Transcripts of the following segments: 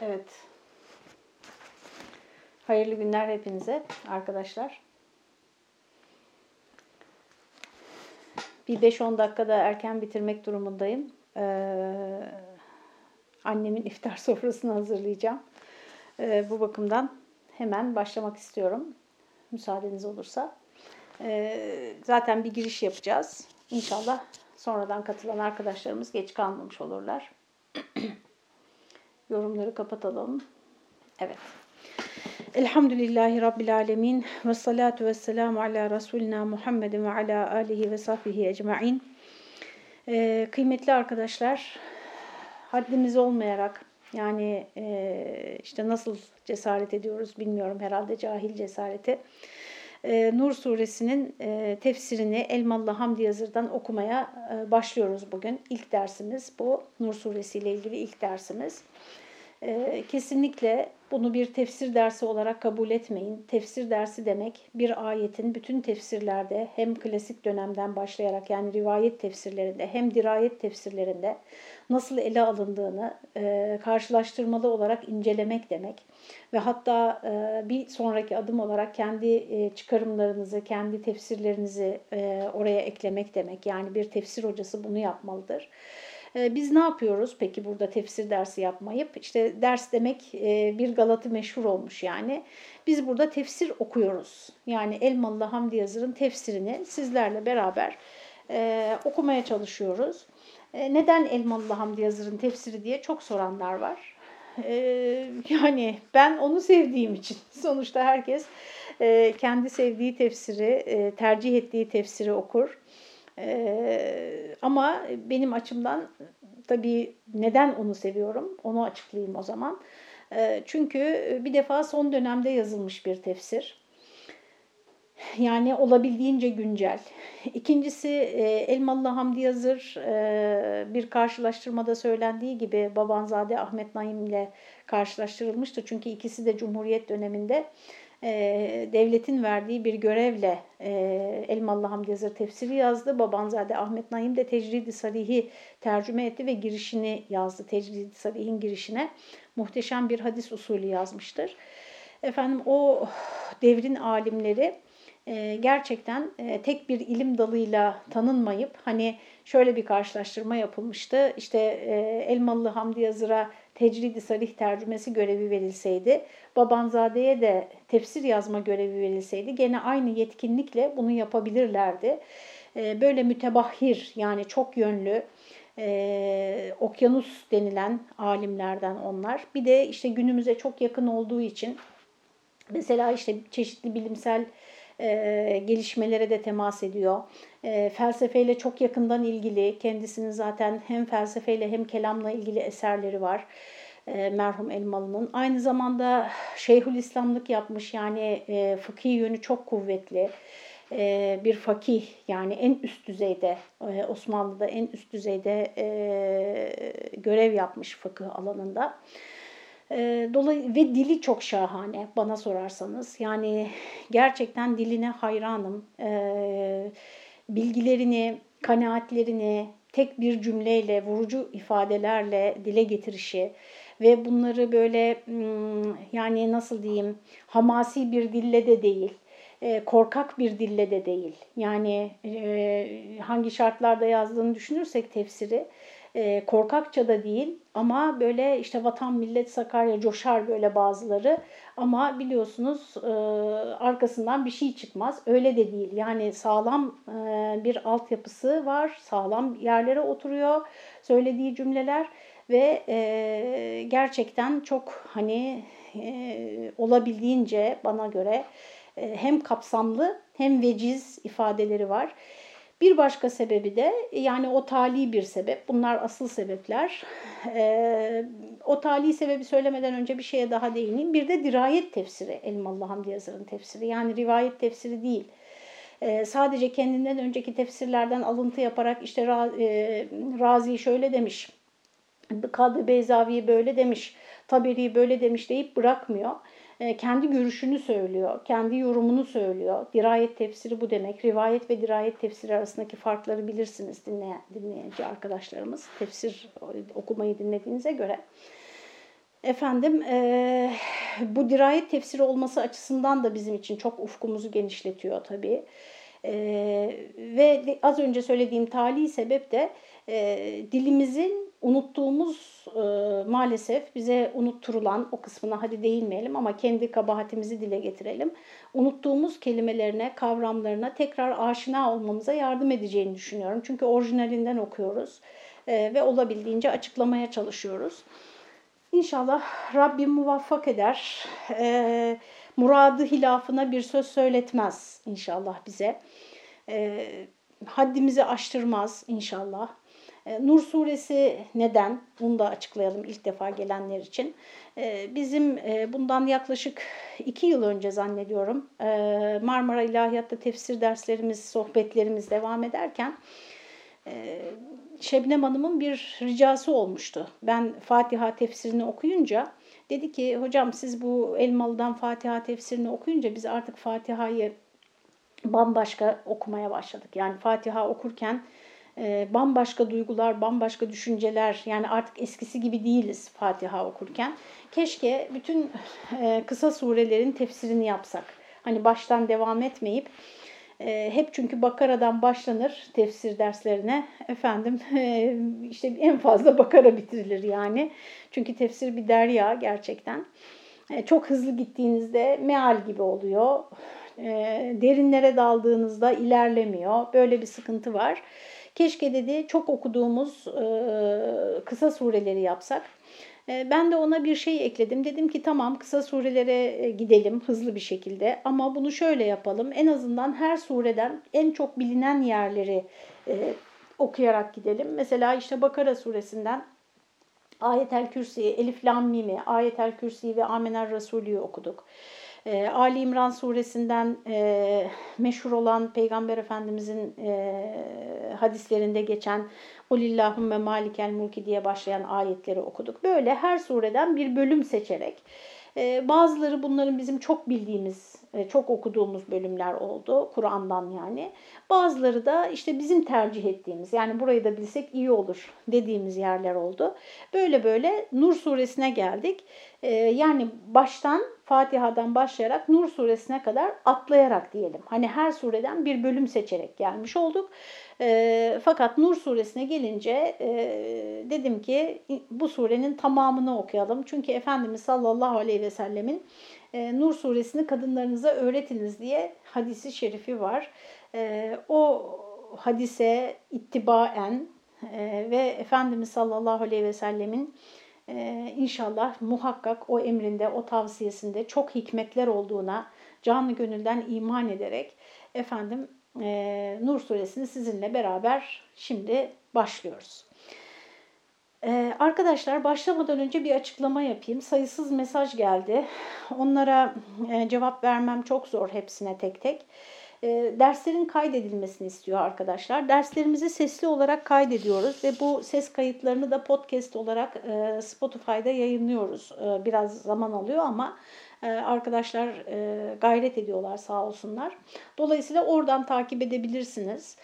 Evet. Hayırlı günler hepinize arkadaşlar. Bir 5-10 dakikada erken bitirmek durumundayım. Ee, annemin iftar sofrasını hazırlayacağım. Ee, bu bakımdan hemen başlamak istiyorum. Müsaadeniz olursa. Ee, zaten bir giriş yapacağız. İnşallah sonradan katılan arkadaşlarımız geç kalmamış olurlar. Yorumları kapatalım. Evet. Elhamdülillahi Rabbil Alemin ve salatu ve selamu ala Resulina Muhammedin ve ala alihi ve sahbihi ecma'in. Ee, kıymetli arkadaşlar, haddimiz olmayarak yani e, işte nasıl cesaret ediyoruz bilmiyorum herhalde cahil cesareti. Ee, Nur suresinin e, tefsirini Elmalı Hamdi Yazır'dan okumaya e, başlıyoruz bugün. İlk dersimiz bu. Nur suresi ile ilgili ilk dersimiz. E, kesinlikle bunu bir tefsir dersi olarak kabul etmeyin. Tefsir dersi demek bir ayetin bütün tefsirlerde hem klasik dönemden başlayarak yani rivayet tefsirlerinde hem dirayet tefsirlerinde nasıl ele alındığını e, karşılaştırmalı olarak incelemek demek. Ve hatta e, bir sonraki adım olarak kendi e, çıkarımlarınızı, kendi tefsirlerinizi e, oraya eklemek demek. Yani bir tefsir hocası bunu yapmalıdır. Biz ne yapıyoruz peki burada tefsir dersi yapmayıp? İşte ders demek bir Galatı meşhur olmuş yani. Biz burada tefsir okuyoruz. Yani Elmalı Hamdi Yazır'ın tefsirini sizlerle beraber okumaya çalışıyoruz. Neden Elmalı Hamdi Yazır'ın tefsiri diye çok soranlar var. Yani ben onu sevdiğim için sonuçta herkes kendi sevdiği tefsiri, tercih ettiği tefsiri okur. Ama benim açımdan tabii neden onu seviyorum onu açıklayayım o zaman. Çünkü bir defa son dönemde yazılmış bir tefsir. Yani olabildiğince güncel. İkincisi e, Elmalı Hamdi Yazır e, bir karşılaştırmada söylendiği gibi Babanzade Ahmet Naim ile karşılaştırılmıştı. Çünkü ikisi de Cumhuriyet döneminde e, devletin verdiği bir görevle Elmalı Hamdi Yazır tefsiri yazdı. Babanzade Ahmet Naim de Tecridi Sarih'i tercüme etti ve girişini yazdı. Tecridi Sarih'in girişine muhteşem bir hadis usulü yazmıştır. Efendim o devrin alimleri e, gerçekten e, tek bir ilim dalıyla tanınmayıp hani şöyle bir karşılaştırma yapılmıştı. İşte e, Elmalı Hamdi Yazır'a tecridi sarih tercümesi görevi verilseydi, Babanzade'ye de tefsir yazma görevi verilseydi gene aynı yetkinlikle bunu yapabilirlerdi. Böyle mütebahhir yani çok yönlü, e, okyanus denilen alimlerden onlar. Bir de işte günümüze çok yakın olduğu için mesela işte çeşitli bilimsel e, gelişmelere de temas ediyor. E, felsefeyle çok yakından ilgili, kendisinin zaten hem felsefeyle hem kelamla ilgili eserleri var e, merhum Elmalı'nın. Aynı zamanda Şeyhülislamlık yapmış yani e, fıkhi yönü çok kuvvetli e, bir fakih yani en üst düzeyde e, Osmanlı'da en üst düzeyde e, görev yapmış fıkıh alanında. E, dolayı ve dili çok şahane bana sorarsanız. Yani gerçekten diline hayranım. E, bilgilerini, kanaatlerini tek bir cümleyle, vurucu ifadelerle dile getirişi ve bunları böyle yani nasıl diyeyim hamasi bir dille de değil, e, korkak bir dille de değil. Yani e, hangi şartlarda yazdığını düşünürsek tefsiri e, korkakça da değil ama böyle işte vatan millet Sakarya coşar böyle bazıları ama biliyorsunuz e, arkasından bir şey çıkmaz. Öyle de değil. Yani sağlam e, bir altyapısı var. Sağlam yerlere oturuyor söylediği cümleler ve e, gerçekten çok hani e, olabildiğince bana göre e, hem kapsamlı hem veciz ifadeleri var. Bir başka sebebi de yani o tali bir sebep. Bunlar asıl sebepler. Ee, o tali sebebi söylemeden önce bir şeye daha değineyim. Bir de dirayet tefsiri Elmalı Hamdi Yazır'ın tefsiri. Yani rivayet tefsiri değil. Ee, sadece kendinden önceki tefsirlerden alıntı yaparak işte e, Razi şöyle demiş, Kadı Beyzavi böyle demiş, Taberi böyle demiş deyip bırakmıyor. E, kendi görüşünü söylüyor, kendi yorumunu söylüyor. Dirayet tefsiri bu demek. Rivayet ve dirayet tefsiri arasındaki farkları bilirsiniz dinleyen, dinleyici arkadaşlarımız. Tefsir okumayı dinlediğinize göre. Efendim e, bu dirayet tefsiri olması açısından da bizim için çok ufkumuzu genişletiyor tabii. E, ve az önce söylediğim tali sebep de e, dilimizin unuttuğumuz e, maalesef bize unutturulan o kısmına hadi değinmeyelim ama kendi kabahatimizi dile getirelim. Unuttuğumuz kelimelerine, kavramlarına tekrar aşina olmamıza yardım edeceğini düşünüyorum. Çünkü orijinalinden okuyoruz e, ve olabildiğince açıklamaya çalışıyoruz. İnşallah Rabbim muvaffak eder. E, muradı hilafına bir söz söyletmez inşallah bize. E, haddimizi aştırmaz inşallah. E, Nur suresi neden? Bunu da açıklayalım ilk defa gelenler için. E, bizim e, bundan yaklaşık iki yıl önce zannediyorum Marmara İlahiyat'ta tefsir derslerimiz, sohbetlerimiz devam ederken Şebnem Hanım'ın bir ricası olmuştu. Ben Fatiha tefsirini okuyunca dedi ki hocam siz bu Elmalı'dan Fatiha tefsirini okuyunca biz artık Fatiha'yı bambaşka okumaya başladık. Yani Fatiha okurken e, bambaşka duygular, bambaşka düşünceler yani artık eskisi gibi değiliz Fatiha okurken. Keşke bütün e, kısa surelerin tefsirini yapsak. Hani baştan devam etmeyip e, hep çünkü Bakara'dan başlanır tefsir derslerine. Efendim e, işte en fazla Bakara bitirilir yani. Çünkü tefsir bir derya gerçekten. Çok hızlı gittiğinizde meal gibi oluyor. Derinlere daldığınızda ilerlemiyor. Böyle bir sıkıntı var. Keşke dedi çok okuduğumuz kısa sureleri yapsak. Ben de ona bir şey ekledim. Dedim ki tamam kısa surelere e, gidelim hızlı bir şekilde ama bunu şöyle yapalım. En azından her sureden en çok bilinen yerleri e, okuyarak gidelim. Mesela işte Bakara suresinden Ayetel Kürsi, Elif Lam Mim'i, Ayetel Kürsi ve Amener Resulü'yü okuduk. E, Ali İmran suresinden e, meşhur olan Peygamber Efendimizin e, hadislerinde geçen Ulillahümme malikel mulki diye başlayan ayetleri okuduk. Böyle her sureden bir bölüm seçerek e, bazıları bunların bizim çok bildiğimiz, e, çok okuduğumuz bölümler oldu Kur'an'dan yani. Bazıları da işte bizim tercih ettiğimiz yani burayı da bilsek iyi olur dediğimiz yerler oldu. Böyle böyle Nur suresine geldik. E, yani baştan Fatiha'dan başlayarak Nur suresine kadar atlayarak diyelim. Hani her sureden bir bölüm seçerek gelmiş olduk. E, fakat Nur suresine gelince e, dedim ki bu surenin tamamını okuyalım. Çünkü Efendimiz sallallahu aleyhi ve sellemin e, Nur suresini kadınlarınıza öğretiniz diye hadisi şerifi var. E, o hadise ittibaen e, ve Efendimiz sallallahu aleyhi ve sellemin ee, inşallah muhakkak o emrinde, o tavsiyesinde çok hikmetler olduğuna canlı gönülden iman ederek efendim e, Nur suresini sizinle beraber şimdi başlıyoruz. Ee, arkadaşlar başlamadan önce bir açıklama yapayım. Sayısız mesaj geldi. Onlara e, cevap vermem çok zor hepsine tek tek. E, derslerin kaydedilmesini istiyor arkadaşlar. Derslerimizi sesli olarak kaydediyoruz ve bu ses kayıtlarını da podcast olarak e, Spotify'da yayınlıyoruz. E, biraz zaman alıyor ama e, arkadaşlar e, gayret ediyorlar sağ olsunlar. Dolayısıyla oradan takip edebilirsiniz.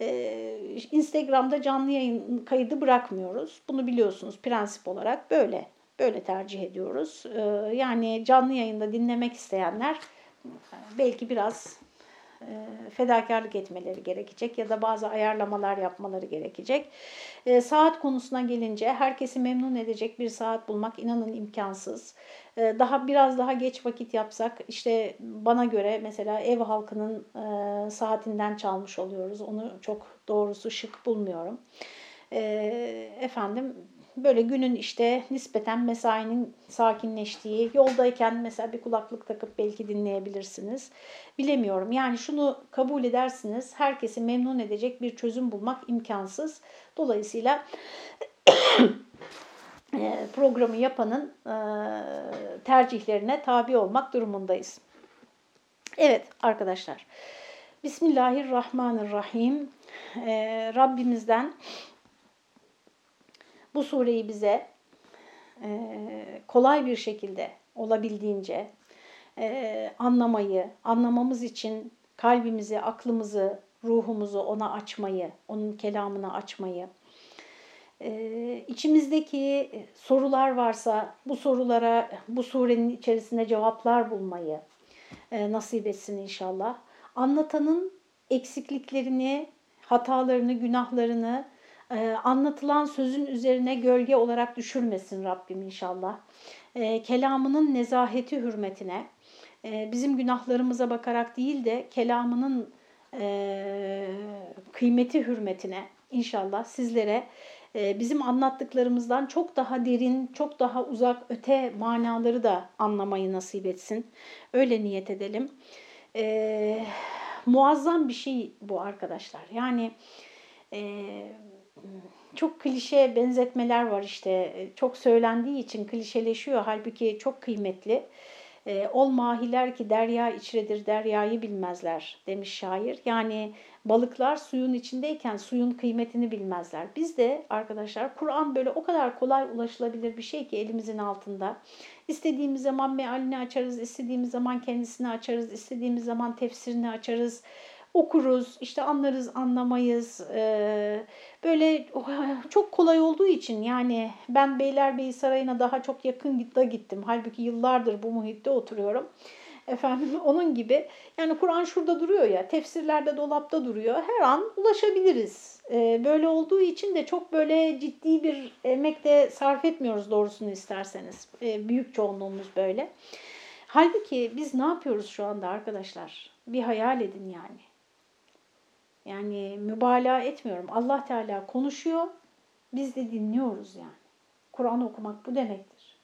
Ee, Instagram'da canlı yayın kaydı bırakmıyoruz. Bunu biliyorsunuz prensip olarak böyle böyle tercih ediyoruz. Ee, yani canlı yayında dinlemek isteyenler belki biraz e, fedakarlık etmeleri gerekecek ya da bazı ayarlamalar yapmaları gerekecek. E, saat konusuna gelince herkesi memnun edecek bir saat bulmak inanın imkansız. E, daha biraz daha geç vakit yapsak işte bana göre mesela ev halkının saatinden çalmış oluyoruz. Onu çok doğrusu şık bulmuyorum. Efendim böyle günün işte nispeten mesainin sakinleştiği, yoldayken mesela bir kulaklık takıp belki dinleyebilirsiniz. Bilemiyorum. Yani şunu kabul edersiniz. Herkesi memnun edecek bir çözüm bulmak imkansız. Dolayısıyla e, programı yapanın e, tercihlerine tabi olmak durumundayız. Evet arkadaşlar. Bismillahirrahmanirrahim. Ee, Rabbimizden bu sureyi bize e, kolay bir şekilde olabildiğince e, anlamayı, anlamamız için kalbimizi, aklımızı, ruhumuzu ona açmayı, onun kelamına açmayı, Ee, içimizdeki sorular varsa bu sorulara bu surenin içerisinde cevaplar bulmayı e, nasip etsin inşallah. Anlatanın eksikliklerini, hatalarını, günahlarını e, anlatılan sözün üzerine gölge olarak düşürmesin Rabbim inşallah. E, kelamının nezaheti hürmetine, e, bizim günahlarımıza bakarak değil de kelamının kıymeti hürmetine inşallah sizlere bizim anlattıklarımızdan çok daha derin, çok daha uzak öte manaları da anlamayı nasip etsin. Öyle niyet edelim. E, muazzam bir şey bu arkadaşlar. Yani e, çok klişe benzetmeler var işte. Çok söylendiği için klişeleşiyor. Halbuki çok kıymetli. E, ol mahiler ki derya içredir, deryayı bilmezler demiş şair. Yani balıklar suyun içindeyken suyun kıymetini bilmezler. Biz de arkadaşlar Kur'an böyle o kadar kolay ulaşılabilir bir şey ki elimizin altında. İstediğimiz zaman mealini açarız, istediğimiz zaman kendisini açarız, istediğimiz zaman tefsirini açarız okuruz, işte anlarız, anlamayız. Ee, böyle çok kolay olduğu için yani ben Beylerbeyi Sarayı'na daha çok yakın da gittim. Halbuki yıllardır bu muhitte oturuyorum. Efendim onun gibi yani Kur'an şurada duruyor ya tefsirlerde dolapta duruyor her an ulaşabiliriz. Ee, böyle olduğu için de çok böyle ciddi bir emek de sarf etmiyoruz doğrusunu isterseniz. Ee, büyük çoğunluğumuz böyle. Halbuki biz ne yapıyoruz şu anda arkadaşlar? Bir hayal edin yani. Yani mübalağa etmiyorum. Allah Teala konuşuyor, biz de dinliyoruz yani. Kur'an okumak bu demektir.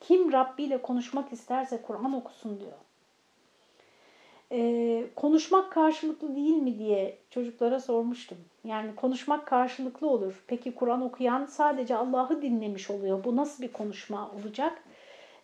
Kim Rabbi ile konuşmak isterse Kur'an okusun diyor. Ee, konuşmak karşılıklı değil mi diye çocuklara sormuştum. Yani konuşmak karşılıklı olur. Peki Kur'an okuyan sadece Allah'ı dinlemiş oluyor. Bu nasıl bir konuşma olacak?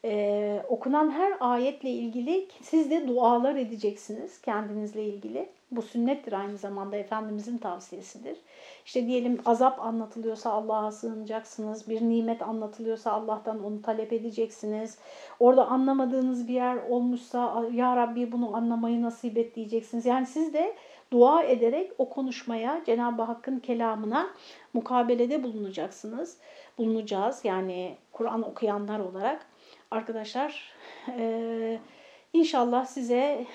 Ee, okunan her ayetle ilgili siz de dualar edeceksiniz kendinizle ilgili. Bu sünnettir aynı zamanda Efendimizin tavsiyesidir. İşte diyelim azap anlatılıyorsa Allah'a sığınacaksınız. Bir nimet anlatılıyorsa Allah'tan onu talep edeceksiniz. Orada anlamadığınız bir yer olmuşsa Ya Rabbi bunu anlamayı nasip et diyeceksiniz. Yani siz de dua ederek o konuşmaya Cenab-ı Hakk'ın kelamına mukabelede bulunacaksınız. Bulunacağız yani Kur'an okuyanlar olarak. Arkadaşlar e, inşallah size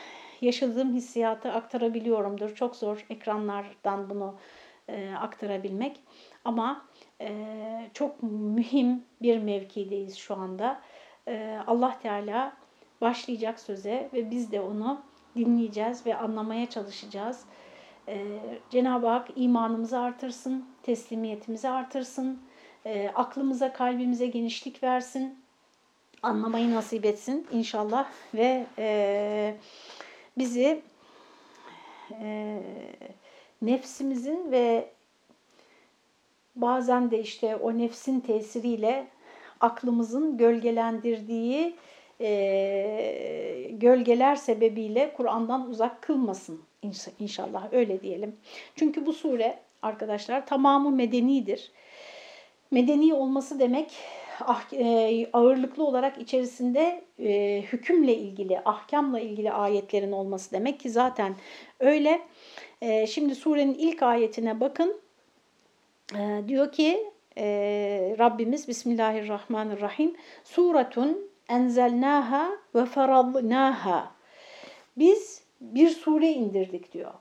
yaşadığım hissiyatı aktarabiliyorumdur. Çok zor ekranlardan bunu e, aktarabilmek. Ama e, çok mühim bir mevkideyiz şu anda. E, Allah Teala başlayacak söze ve biz de onu dinleyeceğiz ve anlamaya çalışacağız. E, Cenab-ı Hak imanımızı artırsın, teslimiyetimizi artırsın, e, aklımıza, kalbimize genişlik versin, anlamayı nasip etsin inşallah ve e, bizi e, nefsimizin ve bazen de işte o nefsin tesiriyle aklımızın gölgelendirdiği e, gölgeler sebebiyle Kur'an'dan uzak kılmasın inşallah öyle diyelim. Çünkü bu sure arkadaşlar tamamı medenidir. Medeni olması demek ah, e, ağırlıklı olarak içerisinde e, hükümle ilgili, ahkamla ilgili ayetlerin olması demek ki zaten öyle. E, şimdi surenin ilk ayetine bakın. Diyor ki Rabbimiz Bismillahirrahmanirrahim Suratun enzelnaha ve faradnaha Biz bir sure indirdik diyor.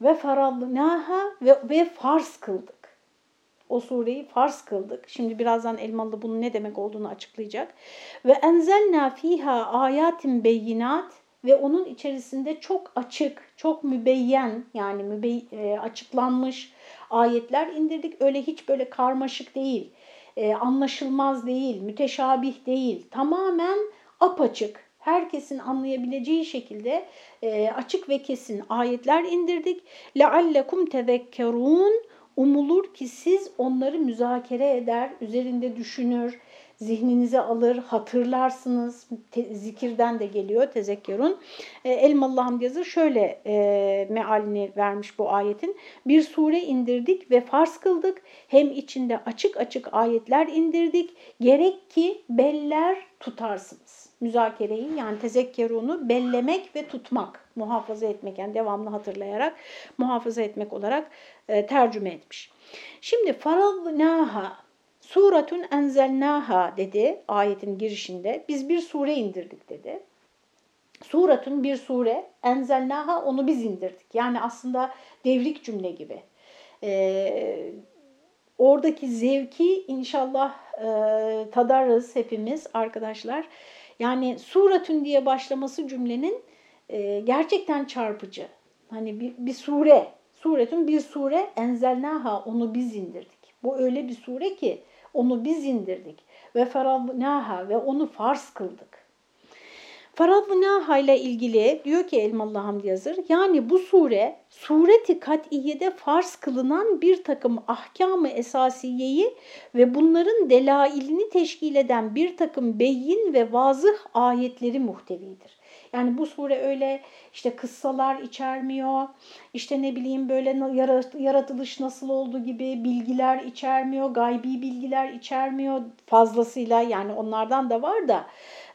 Ve faradnaha ve, ve farz kıldık o sureyi farz kıldık. Şimdi birazdan Elmalı bunun ne demek olduğunu açıklayacak. Ve enzelna fiha ayatin beyinat ve onun içerisinde çok açık, çok mübeyyen yani mübey e, açıklanmış ayetler indirdik. Öyle hiç böyle karmaşık değil, e, anlaşılmaz değil, müteşabih değil. Tamamen apaçık, herkesin anlayabileceği şekilde e, açık ve kesin ayetler indirdik. لَعَلَّكُمْ تَذَكَّرُونَ Umulur ki siz onları müzakere eder, üzerinde düşünür, zihninize alır, hatırlarsınız. Te, zikirden de geliyor tezekkerun. E, Elmalı Hamdi yazır şöyle e, mealini vermiş bu ayetin. Bir sure indirdik ve farz kıldık. Hem içinde açık açık ayetler indirdik. Gerek ki beller tutarsınız. Müzakereyi yani tezekkerunu bellemek ve tutmak, muhafaza etmek yani devamlı hatırlayarak muhafaza etmek olarak e, tercüme etmiş. Şimdi faradnaha suratun enzelnaha dedi ayetin girişinde. Biz bir sure indirdik dedi. Suratun bir sure enzelnaha onu biz indirdik. Yani aslında devrik cümle gibi. Ee, oradaki zevki inşallah e, tadarız hepimiz arkadaşlar. Yani suratun diye başlaması cümlenin e, gerçekten çarpıcı. Hani bir, bir sure, suretun bir sure enzelnaha onu biz indirdik. Bu öyle bir sure ki onu biz indirdik. Ve faradnaha ve onu farz kıldık. Faradnaha ile ilgili diyor ki Elmalı Hamdi Yazır, yani bu sure sureti kat'iyede farz kılınan bir takım ahkamı esasiyeyi ve bunların delailini teşkil eden bir takım beyin ve vazıh ayetleri muhtevidir. Yani bu sure öyle işte kıssalar içermiyor, işte ne bileyim böyle yaratılış nasıl olduğu gibi bilgiler içermiyor, gaybi bilgiler içermiyor fazlasıyla yani onlardan da var da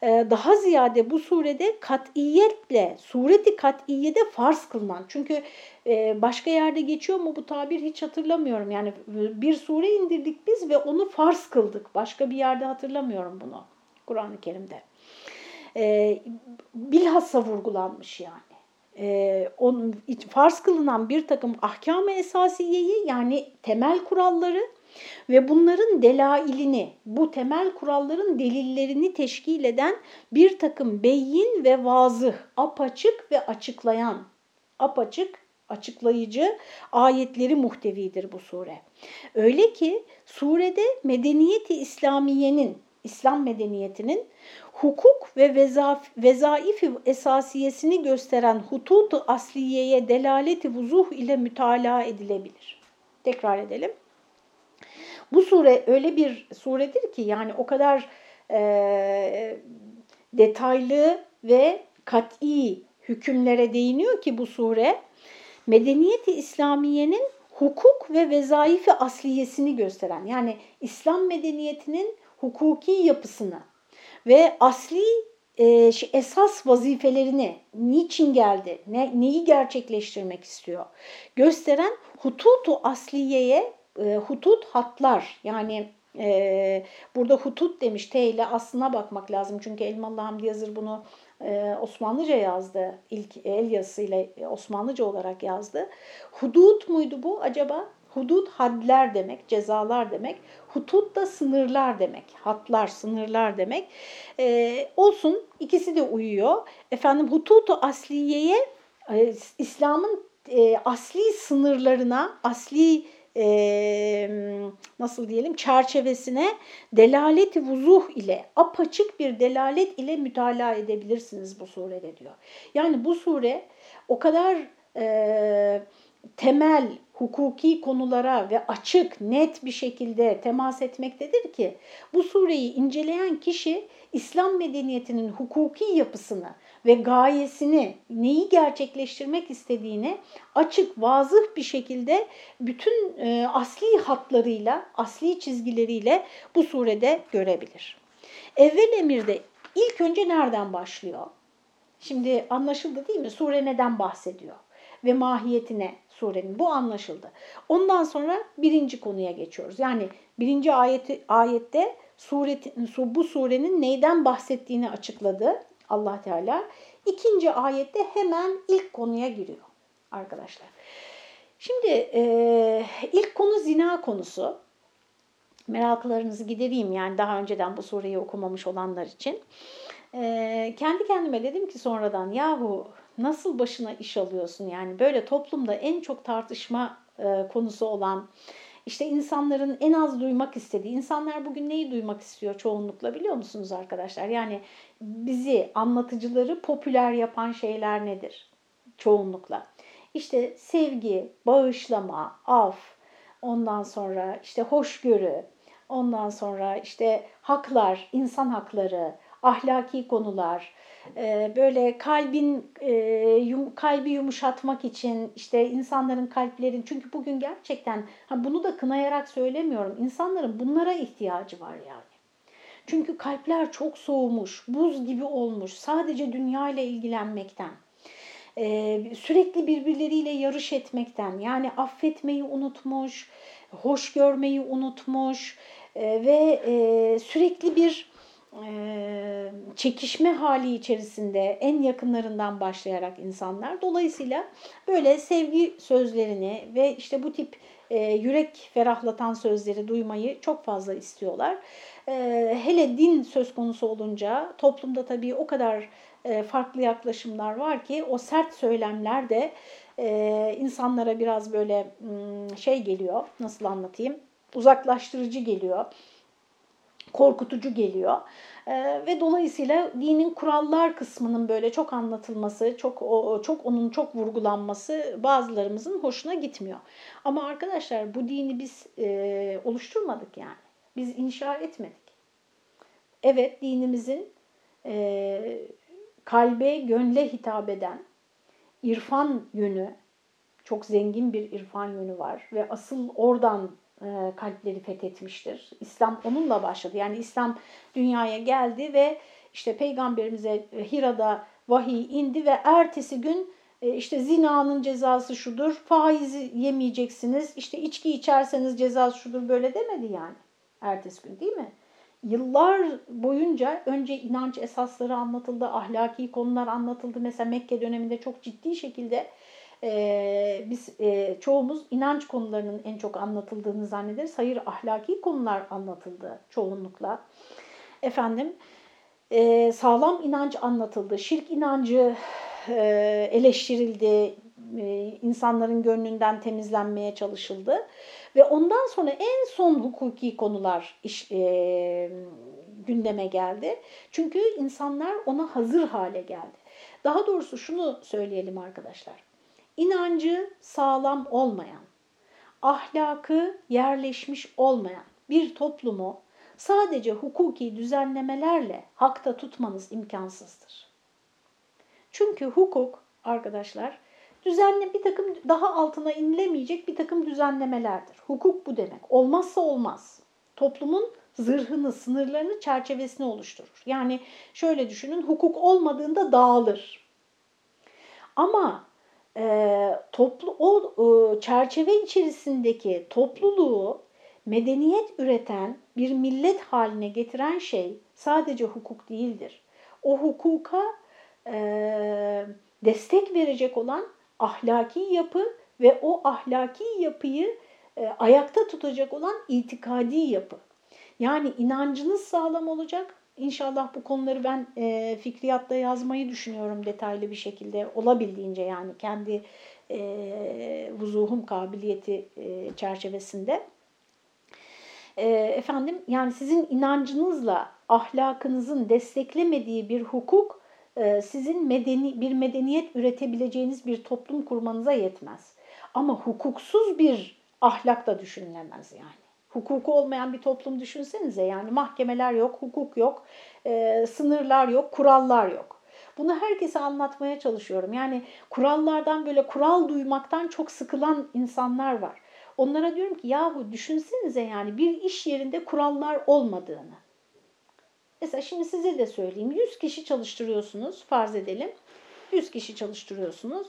e, daha ziyade bu surede katiyetle, sureti katiyede farz kılınan. Çünkü e, başka yerde geçiyor mu bu tabir hiç hatırlamıyorum. Yani bir sure indirdik biz ve onu farz kıldık. Başka bir yerde hatırlamıyorum bunu Kur'an-ı Kerim'de e, bilhassa vurgulanmış yani. E, onun, farz kılınan bir takım ahkam-ı esasiyeyi yani temel kuralları ve bunların delailini, bu temel kuralların delillerini teşkil eden bir takım beyin ve vazıh, apaçık ve açıklayan, apaçık, açıklayıcı ayetleri muhtevidir bu sure. Öyle ki surede medeniyeti İslamiye'nin, İslam medeniyetinin hukuk ve vezaf, vezaifi esasiyesini gösteren hutut asliyeye delaleti vuzuh ile mütalaa edilebilir. Tekrar edelim. Bu sure öyle bir suredir ki yani o kadar e, detaylı ve kat'i hükümlere değiniyor ki bu sure medeniyeti İslamiye'nin hukuk ve vezaifi asliyesini gösteren yani İslam medeniyetinin hukuki yapısını ve asli e, esas vazifelerini niçin geldi, ne, neyi gerçekleştirmek istiyor gösteren hututu asliyeye e, hutut hatlar yani e, burada hutut demiş T ile aslına bakmak lazım çünkü Elmalı Hamdi Yazır bunu e, Osmanlıca yazdı ilk el yazısıyla Osmanlıca olarak yazdı. Hudut muydu bu acaba? Hudut hadler demek, cezalar demek. Hutut da sınırlar demek. Hatlar, sınırlar demek. Ee, olsun ikisi de uyuyor. Efendim hututu asliyeye e, İslam'ın e, asli sınırlarına, asli e, nasıl diyelim çerçevesine delaleti vuzuh ile apaçık bir delalet ile mütalaa edebilirsiniz bu surede diyor. Yani bu sure o kadar e, temel hukuki konulara ve açık, net bir şekilde temas etmektedir ki bu sureyi inceleyen kişi İslam medeniyetinin hukuki yapısını ve gayesini, neyi gerçekleştirmek istediğini açık, vazıh bir şekilde bütün e, asli hatlarıyla, asli çizgileriyle bu surede görebilir. Evvel emirde ilk önce nereden başlıyor? Şimdi anlaşıldı değil mi? Sure neden bahsediyor? Ve mahiyetine surenin. Bu anlaşıldı. Ondan sonra birinci konuya geçiyoruz. Yani birinci ayeti, ayette sureti, bu surenin neyden bahsettiğini açıkladı allah Teala. İkinci ayette hemen ilk konuya giriyor arkadaşlar. Şimdi e, ilk konu zina konusu. Meraklarınızı gidereyim yani daha önceden bu sureyi okumamış olanlar için. E, kendi kendime dedim ki sonradan yahu nasıl başına iş alıyorsun? Yani böyle toplumda en çok tartışma e, konusu olan, işte insanların en az duymak istediği, insanlar bugün neyi duymak istiyor çoğunlukla biliyor musunuz arkadaşlar? Yani bizi, anlatıcıları popüler yapan şeyler nedir çoğunlukla? İşte sevgi, bağışlama, af, ondan sonra işte hoşgörü, ondan sonra işte haklar, insan hakları, ahlaki konular, e, böyle kalbin e, kalbi yumuşatmak için işte insanların kalplerin çünkü bugün gerçekten bunu da kınayarak söylemiyorum insanların bunlara ihtiyacı var yani. Çünkü kalpler çok soğumuş, buz gibi olmuş sadece dünya ile ilgilenmekten. e, sürekli birbirleriyle yarış etmekten yani affetmeyi unutmuş, hoş görmeyi unutmuş ve sürekli bir çekişme hali içerisinde en yakınlarından başlayarak insanlar. Dolayısıyla böyle sevgi sözlerini ve işte bu tip yürek ferahlatan sözleri duymayı çok fazla istiyorlar. Hele din söz konusu olunca toplumda tabii o kadar farklı yaklaşımlar var ki o sert söylemler de insanlara biraz böyle şey geliyor, nasıl anlatayım, uzaklaştırıcı geliyor korkutucu geliyor. Ee, ve dolayısıyla dinin kurallar kısmının böyle çok anlatılması, çok o, çok onun çok vurgulanması bazılarımızın hoşuna gitmiyor. Ama arkadaşlar bu dini biz e, oluşturmadık yani. Biz inşa etmedik. Evet dinimizin e, kalbe, gönle hitap eden irfan yönü, çok zengin bir irfan yönü var ve asıl oradan kalpleri fethetmiştir. İslam onunla başladı. Yani İslam dünyaya geldi ve işte peygamberimize Hira'da vahiy indi ve ertesi gün e, işte zinanın cezası şudur, faizi yemeyeceksiniz, işte içki içerseniz cezası şudur böyle demedi yani ertesi gün değil mi? Yıllar boyunca önce inanç esasları anlatıldı, ahlaki konular anlatıldı. Mesela Mekke döneminde çok ciddi şekilde e, biz e, çoğumuz inanç konularının en çok anlatıldığını zannederiz. Hayır ahlaki konular anlatıldı çoğunlukla. Efendim e, sağlam inanç anlatıldı. Şirk inancı e, eleştirildi. E, insanların gönlünden temizlenmeye çalışıldı. Ve ondan sonra en son hukuki konular iş, e, gündeme geldi. Çünkü insanlar ona hazır hale geldi. Daha doğrusu şunu söyleyelim arkadaşlar inancı sağlam olmayan, ahlakı yerleşmiş olmayan bir toplumu sadece hukuki düzenlemelerle hakta tutmanız imkansızdır. Çünkü hukuk arkadaşlar düzenle bir takım daha altına inilemeyecek bir takım düzenlemelerdir. Hukuk bu demek. Olmazsa olmaz. Toplumun zırhını, sınırlarını, çerçevesini oluşturur. Yani şöyle düşünün, hukuk olmadığında dağılır. Ama e, toplu o e, çerçeve içerisindeki topluluğu medeniyet üreten bir millet haline getiren şey sadece hukuk değildir. O hukuka e, destek verecek olan ahlaki yapı ve o ahlaki yapıyı e, ayakta tutacak olan itikadi yapı. Yani inancınız sağlam olacak, İnşallah bu konuları ben e, fikriyatta yazmayı düşünüyorum detaylı bir şekilde olabildiğince yani kendi e, vuzuhum kabiliyeti e, çerçevesinde. E, efendim yani sizin inancınızla ahlakınızın desteklemediği bir hukuk e, sizin medeni bir medeniyet üretebileceğiniz bir toplum kurmanıza yetmez. Ama hukuksuz bir ahlak da düşünülemez yani hukuku olmayan bir toplum düşünsenize yani mahkemeler yok, hukuk yok, e, sınırlar yok, kurallar yok. Bunu herkese anlatmaya çalışıyorum. Yani kurallardan böyle kural duymaktan çok sıkılan insanlar var. Onlara diyorum ki yahu düşünsenize yani bir iş yerinde kurallar olmadığını. Mesela şimdi size de söyleyeyim. 100 kişi çalıştırıyorsunuz farz edelim. 100 kişi çalıştırıyorsunuz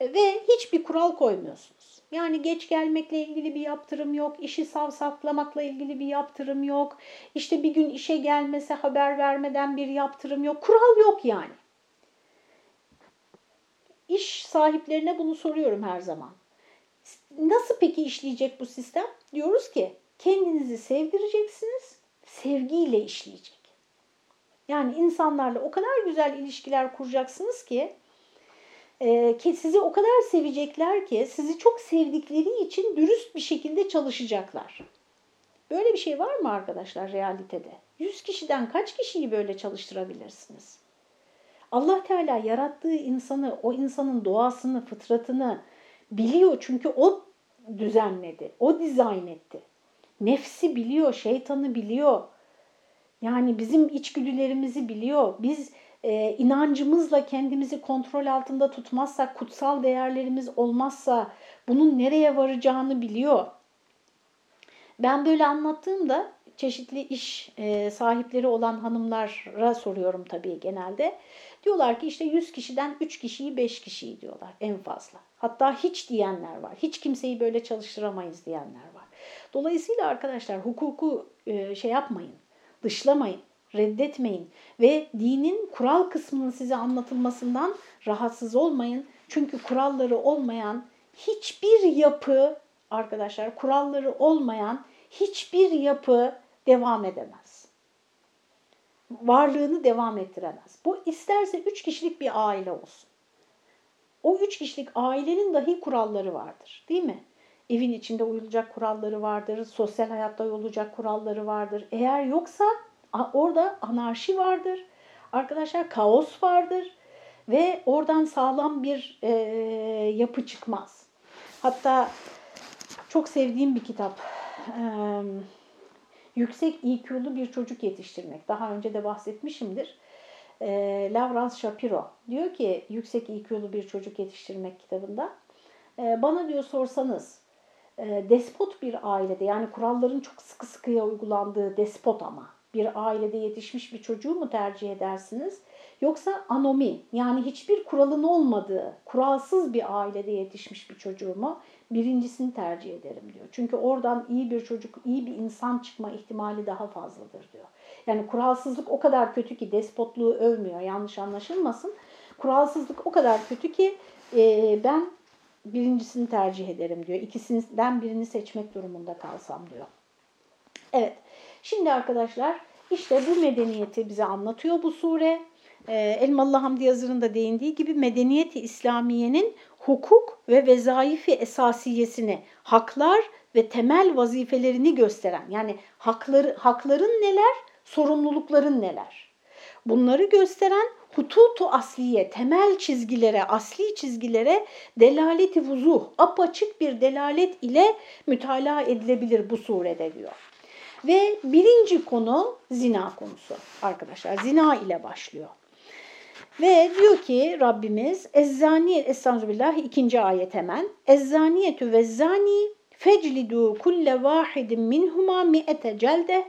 ve hiçbir kural koymuyorsunuz. Yani geç gelmekle ilgili bir yaptırım yok, işi savsaklamakla ilgili bir yaptırım yok, işte bir gün işe gelmese haber vermeden bir yaptırım yok, kural yok yani. İş sahiplerine bunu soruyorum her zaman. Nasıl peki işleyecek bu sistem? Diyoruz ki kendinizi sevdireceksiniz, sevgiyle işleyecek. Yani insanlarla o kadar güzel ilişkiler kuracaksınız ki ki sizi o kadar sevecekler ki sizi çok sevdikleri için dürüst bir şekilde çalışacaklar. Böyle bir şey var mı arkadaşlar realitede? 100 kişiden kaç kişiyi böyle çalıştırabilirsiniz? Allah Teala yarattığı insanı, o insanın doğasını, fıtratını biliyor çünkü o düzenledi, o dizayn etti. Nefsi biliyor, şeytanı biliyor. Yani bizim içgüdülerimizi biliyor. Biz e, inancımızla kendimizi kontrol altında tutmazsak, kutsal değerlerimiz olmazsa bunun nereye varacağını biliyor. Ben böyle anlattığımda çeşitli iş e, sahipleri olan hanımlara soruyorum tabii genelde. Diyorlar ki işte 100 kişiden 3 kişiyi 5 kişiyi diyorlar en fazla. Hatta hiç diyenler var. Hiç kimseyi böyle çalıştıramayız diyenler var. Dolayısıyla arkadaşlar hukuku e, şey yapmayın, dışlamayın, reddetmeyin ve dinin kural kısmının size anlatılmasından rahatsız olmayın. Çünkü kuralları olmayan hiçbir yapı arkadaşlar kuralları olmayan hiçbir yapı devam edemez. Varlığını devam ettiremez. Bu isterse üç kişilik bir aile olsun. O üç kişilik ailenin dahi kuralları vardır değil mi? Evin içinde uyulacak kuralları vardır, sosyal hayatta uyulacak kuralları vardır. Eğer yoksa orada anarşi vardır, arkadaşlar kaos vardır ve oradan sağlam bir e, yapı çıkmaz. Hatta çok sevdiğim bir kitap. E, yüksek IQ'lu bir çocuk yetiştirmek. Daha önce de bahsetmişimdir. E, Lavrans Shapiro diyor ki yüksek IQ'lu bir çocuk yetiştirmek kitabında. E, bana diyor sorsanız e, despot bir ailede yani kuralların çok sıkı sıkıya uygulandığı despot ama bir ailede yetişmiş bir çocuğu mu tercih edersiniz? Yoksa anomi yani hiçbir kuralın olmadığı, kuralsız bir ailede yetişmiş bir çocuğu mu? Birincisini tercih ederim diyor. Çünkü oradan iyi bir çocuk, iyi bir insan çıkma ihtimali daha fazladır diyor. Yani kuralsızlık o kadar kötü ki despotluğu övmüyor yanlış anlaşılmasın. Kuralsızlık o kadar kötü ki e, ben birincisini tercih ederim diyor. İkisinden birini seçmek durumunda kalsam diyor. Evet. Şimdi arkadaşlar işte bu medeniyeti bize anlatıyor bu sure. Ee, Elmalı Hamdi Yazır'ın da değindiği gibi medeniyeti İslamiye'nin hukuk ve vezaifi esasiyesini, haklar ve temel vazifelerini gösteren yani hakları, hakların neler, sorumlulukların neler. Bunları gösteren hututu asliye, temel çizgilere, asli çizgilere delaleti vuzuh, apaçık bir delalet ile mütalaa edilebilir bu surede diyor. Ve birinci konu zina konusu arkadaşlar. Zina ile başlıyor. Ve diyor ki Rabbimiz Ezzaniyet Estağfirullah ikinci ayet hemen. Ezzaniyetü ve zani feclidu kulle vahidin minhuma mi'ete celde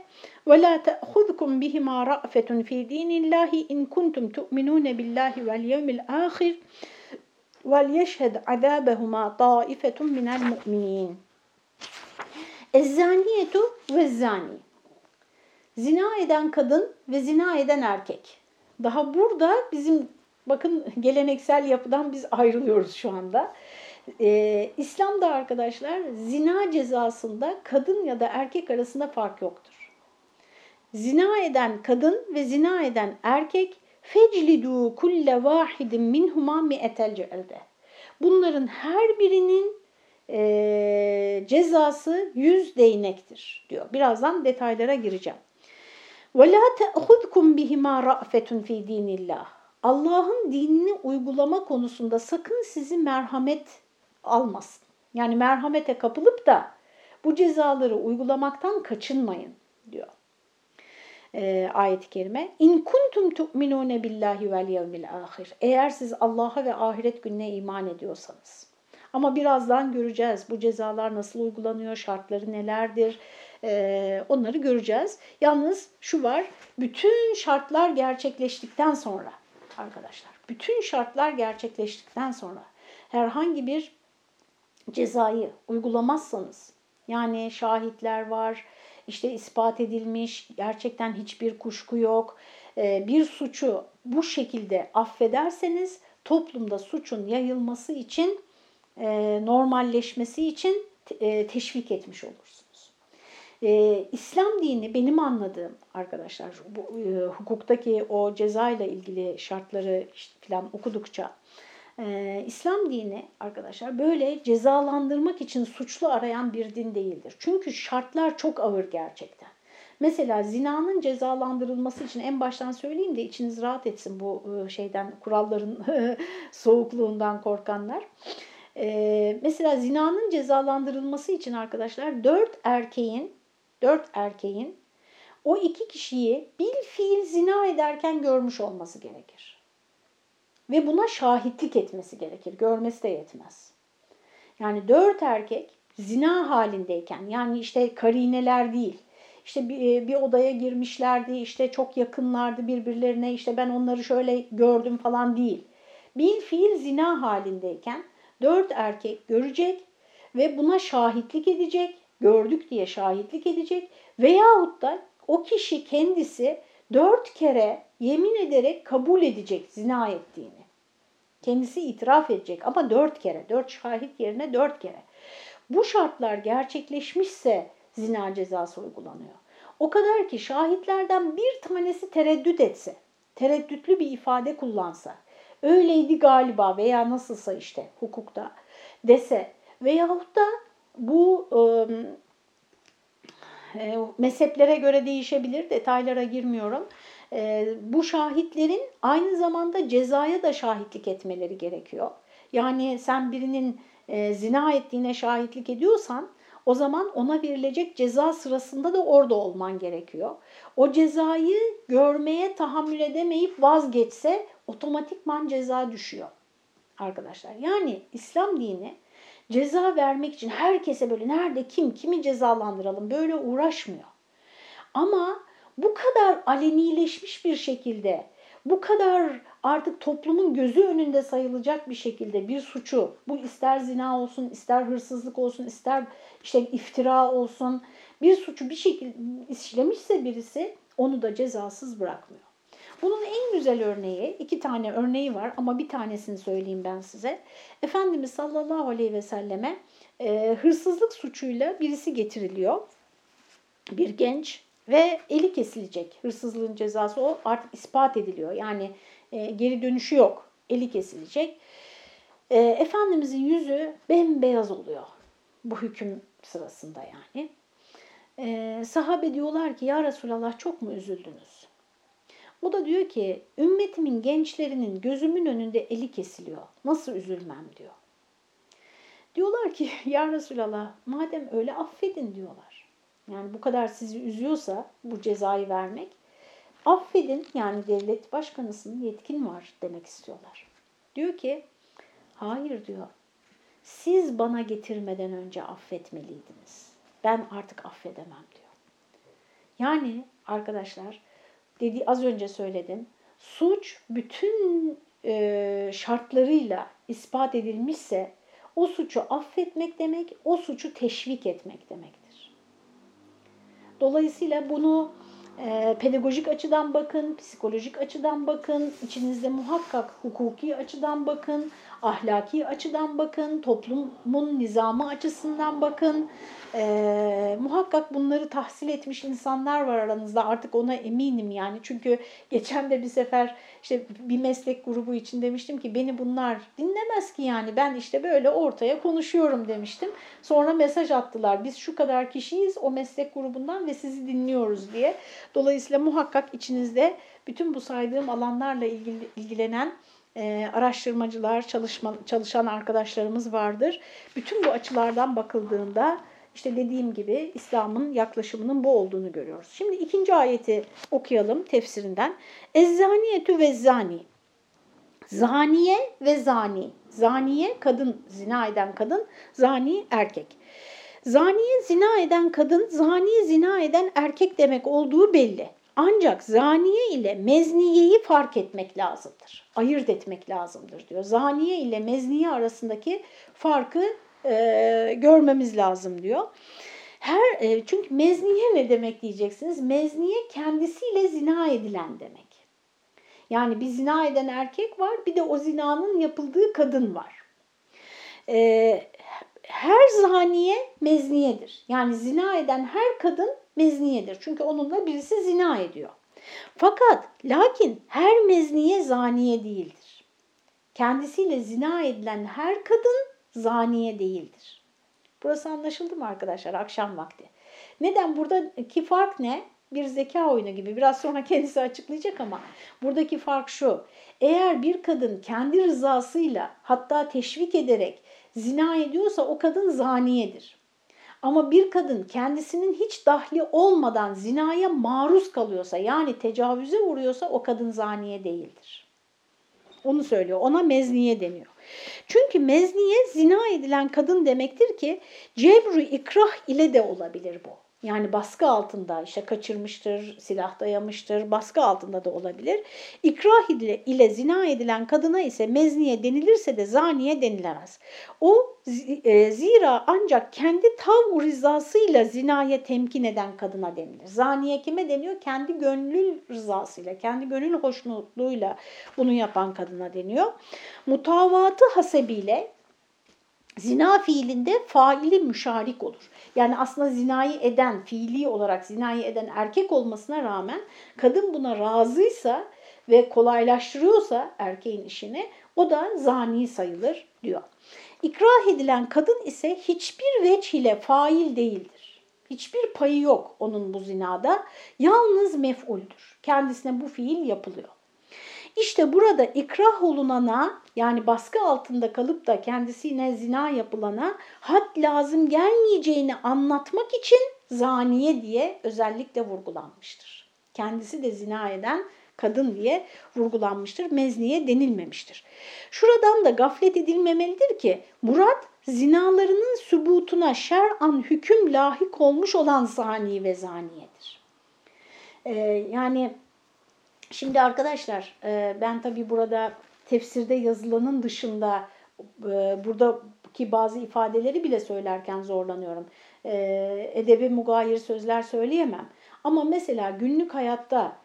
ve la te'khudkum bihima ra'fetun fi dinillahi in kuntum tu'minun billahi vel yevmil ahir vel yeşhed azabehuma taifetun minel mu'minin. Ezzaniyetu ve zani. Zina eden kadın ve zina eden erkek. Daha burada bizim bakın geleneksel yapıdan biz ayrılıyoruz şu anda. Ee, İslam'da arkadaşlar zina cezasında kadın ya da erkek arasında fark yoktur. Zina eden kadın ve zina eden erkek feclidu kulle vahidin minhuma mi'etel celde. Bunların her birinin e, cezası yüz değnektir diyor. Birazdan detaylara gireceğim. وَلَا تَأْخُذْكُمْ بِهِمَا رَأْفَةٌ فِي دِينِ اللّٰهِ Allah'ın dinini uygulama konusunda sakın sizi merhamet almasın. Yani merhamete kapılıp da bu cezaları uygulamaktan kaçınmayın diyor. E, ayet-i kerime. İn kuntum tu'minune billahi vel yevmil ahir. Eğer siz Allah'a ve ahiret gününe iman ediyorsanız. Ama birazdan göreceğiz bu cezalar nasıl uygulanıyor, şartları nelerdir, onları göreceğiz. Yalnız şu var, bütün şartlar gerçekleştikten sonra arkadaşlar, bütün şartlar gerçekleştikten sonra herhangi bir cezayı uygulamazsanız, yani şahitler var, işte ispat edilmiş, gerçekten hiçbir kuşku yok, bir suçu bu şekilde affederseniz toplumda suçun yayılması için e, normalleşmesi için e, teşvik etmiş olursunuz. E, İslam dini benim anladığım arkadaşlar bu hukuktaki o ceza ile ilgili şartları işte falan okudukça İslam dini arkadaşlar böyle cezalandırmak için suçlu arayan bir din değildir. Çünkü şartlar çok ağır gerçekten. Mesela zinanın cezalandırılması için en baştan söyleyeyim de içiniz rahat etsin bu şeyden kuralların soğukluğundan korkanlar. Ee, mesela zinanın cezalandırılması için arkadaşlar dört erkeğin dört erkeğin o iki kişiyi bil fiil zina ederken görmüş olması gerekir. Ve buna şahitlik etmesi gerekir. Görmesi de yetmez. Yani dört erkek zina halindeyken yani işte karineler değil işte bir, bir odaya girmişlerdi, işte çok yakınlardı birbirlerine, işte ben onları şöyle gördüm falan değil. Bil fiil zina halindeyken dört erkek görecek ve buna şahitlik edecek, gördük diye şahitlik edecek veyahut da o kişi kendisi dört kere yemin ederek kabul edecek zina ettiğini. Kendisi itiraf edecek ama dört kere, dört şahit yerine dört kere. Bu şartlar gerçekleşmişse zina cezası uygulanıyor. O kadar ki şahitlerden bir tanesi tereddüt etse, tereddütlü bir ifade kullansa, öyleydi galiba veya nasılsa işte hukukta dese veyahut da bu e, mezheplere göre değişebilir, detaylara girmiyorum. E, bu şahitlerin aynı zamanda cezaya da şahitlik etmeleri gerekiyor. Yani sen birinin e, zina ettiğine şahitlik ediyorsan o zaman ona verilecek ceza sırasında da orada olman gerekiyor. O cezayı görmeye tahammül edemeyip vazgeçse otomatikman ceza düşüyor arkadaşlar. Yani İslam dini ceza vermek için herkese böyle nerede kim kimi cezalandıralım böyle uğraşmıyor. Ama bu kadar alenileşmiş bir şekilde bu kadar artık toplumun gözü önünde sayılacak bir şekilde bir suçu, bu ister zina olsun, ister hırsızlık olsun, ister işte iftira olsun, bir suçu bir şekilde işlemişse birisi onu da cezasız bırakmıyor. Bunun en güzel örneği, iki tane örneği var ama bir tanesini söyleyeyim ben size. Efendimiz sallallahu aleyhi ve selleme e, hırsızlık suçuyla birisi getiriliyor. Bir genç ve eli kesilecek. Hırsızlığın cezası o artık ispat ediliyor. Yani e, geri dönüşü yok. Eli kesilecek. E, Efendimizin yüzü bembeyaz oluyor bu hüküm sırasında yani. E, sahabe diyorlar ki ya Resulallah çok mu üzüldünüz? O da diyor ki ümmetimin gençlerinin gözümün önünde eli kesiliyor. Nasıl üzülmem diyor. Diyorlar ki ya Resulallah madem öyle affedin diyorlar. Yani bu kadar sizi üzüyorsa bu cezayı vermek affedin yani devlet başkanısının yetkin var demek istiyorlar. Diyor ki hayır diyor siz bana getirmeden önce affetmeliydiniz. Ben artık affedemem diyor. Yani arkadaşlar dedi az önce söyledim suç bütün e, şartlarıyla ispat edilmişse o suçu affetmek demek o suçu teşvik etmek demektir. Dolayısıyla bunu e, pedagojik açıdan bakın, psikolojik açıdan bakın, içinizde muhakkak hukuki açıdan bakın, ahlaki açıdan bakın, toplumun nizamı açısından bakın. E, muhakkak bunları tahsil etmiş insanlar var aranızda artık ona eminim yani. Çünkü geçen de bir sefer işte bir meslek grubu için demiştim ki beni bunlar dinlemez ki yani ben işte böyle ortaya konuşuyorum demiştim. Sonra mesaj attılar biz şu kadar kişiyiz o meslek grubundan ve sizi dinliyoruz diye. Dolayısıyla muhakkak içinizde bütün bu saydığım alanlarla ilgili, ilgilenen e, araştırmacılar, çalışma, çalışan arkadaşlarımız vardır. Bütün bu açılardan bakıldığında işte dediğim gibi İslam'ın yaklaşımının bu olduğunu görüyoruz. Şimdi ikinci ayeti okuyalım tefsirinden. Ezzaniyetü ve zani. Zaniye ve zani. Zaniye kadın, zina eden kadın, zani erkek. Zaniye zina eden kadın, zani zina eden erkek demek olduğu belli. Ancak zaniye ile mezniyeyi fark etmek lazımdır. Ayırt etmek lazımdır diyor. Zaniye ile mezniye arasındaki farkı e, görmemiz lazım diyor. Her e, çünkü mezniye ne demek diyeceksiniz? Mezniye kendisiyle zina edilen demek. Yani bir zina eden erkek var, bir de o zinanın yapıldığı kadın var. E, her zaniye mezniyedir. Yani zina eden her kadın mezniyedir. Çünkü onunla birisi zina ediyor. Fakat lakin her mezniye zaniye değildir. Kendisiyle zina edilen her kadın zaniye değildir. Burası anlaşıldı mı arkadaşlar akşam vakti? Neden? Buradaki fark ne? Bir zeka oyunu gibi. Biraz sonra kendisi açıklayacak ama buradaki fark şu. Eğer bir kadın kendi rızasıyla hatta teşvik ederek zina ediyorsa o kadın zaniyedir. Ama bir kadın kendisinin hiç dahli olmadan zinaya maruz kalıyorsa yani tecavüze uğruyorsa o kadın zaniye değildir. Onu söylüyor. Ona mezniye deniyor. Çünkü mezniye zina edilen kadın demektir ki cebru ikrah ile de olabilir bu. Yani baskı altında işte kaçırmıştır, silah dayamıştır, baskı altında da olabilir. İkrah ile, ile zina edilen kadına ise mezniye denilirse de zaniye denilemez. O e, zira ancak kendi tav rızasıyla zinaya temkin eden kadına denilir. Zaniye kime deniyor? Kendi gönül rızasıyla, kendi gönül hoşnutluğuyla bunu yapan kadına deniyor. Mutavatı hasebiyle zina fiilinde faili müşarik olur. Yani aslında zinayı eden, fiili olarak zinayı eden erkek olmasına rağmen kadın buna razıysa ve kolaylaştırıyorsa erkeğin işini o da zani sayılır diyor. İkrah edilen kadın ise hiçbir veç ile fail değildir. Hiçbir payı yok onun bu zinada. Yalnız mef'uldür. Kendisine bu fiil yapılıyor. İşte burada ikrah olunana yani baskı altında kalıp da kendisine zina yapılana had lazım gelmeyeceğini anlatmak için zaniye diye özellikle vurgulanmıştır. Kendisi de zina eden kadın diye vurgulanmıştır. Mezniye denilmemiştir. Şuradan da gaflet edilmemelidir ki Murat zinalarının sübutuna şer'an hüküm lahik olmuş olan zani ve zaniyedir. Ee, yani Şimdi arkadaşlar e, ben tabii burada tefsirde yazılanın dışında e, buradaki bazı ifadeleri bile söylerken zorlanıyorum. E, edebi mugayir sözler söyleyemem. Ama mesela günlük hayatta